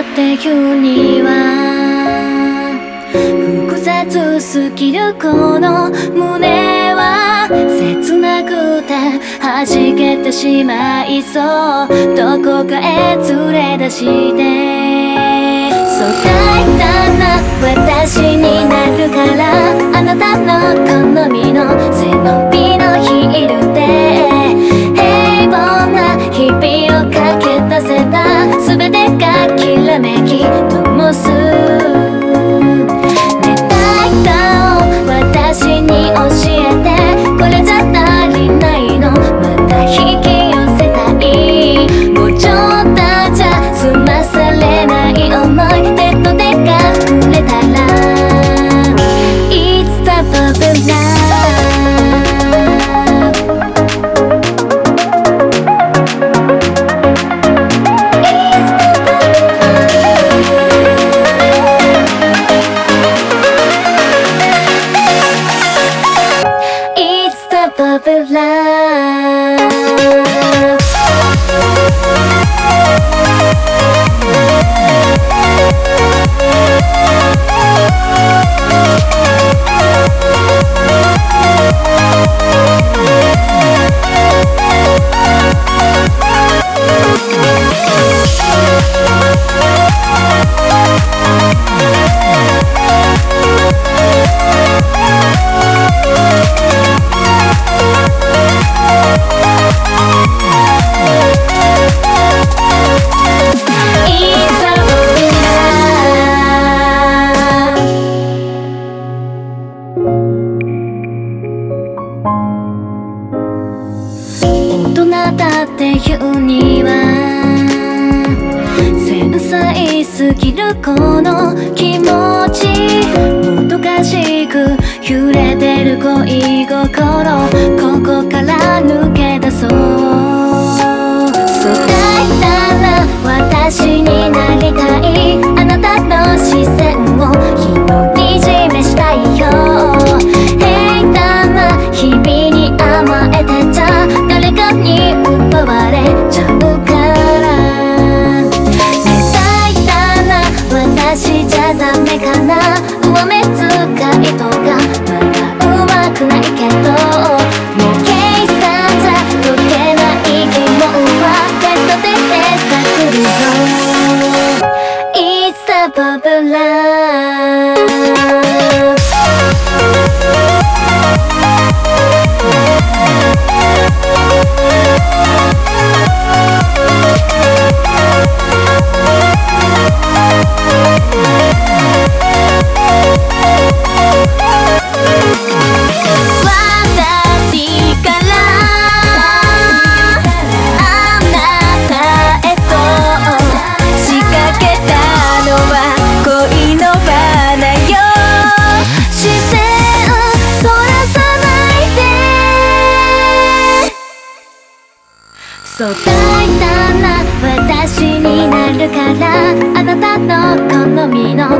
って言うには複雑すぎるこの胸は切なくて弾けてしまいそう。どこかへ連れ出して。には。繊細すぎるこの気持ち。もどかしく揺れてる恋心。ここから抜け出そう。そうだったら私われそう大胆な私になるからあなたの好みの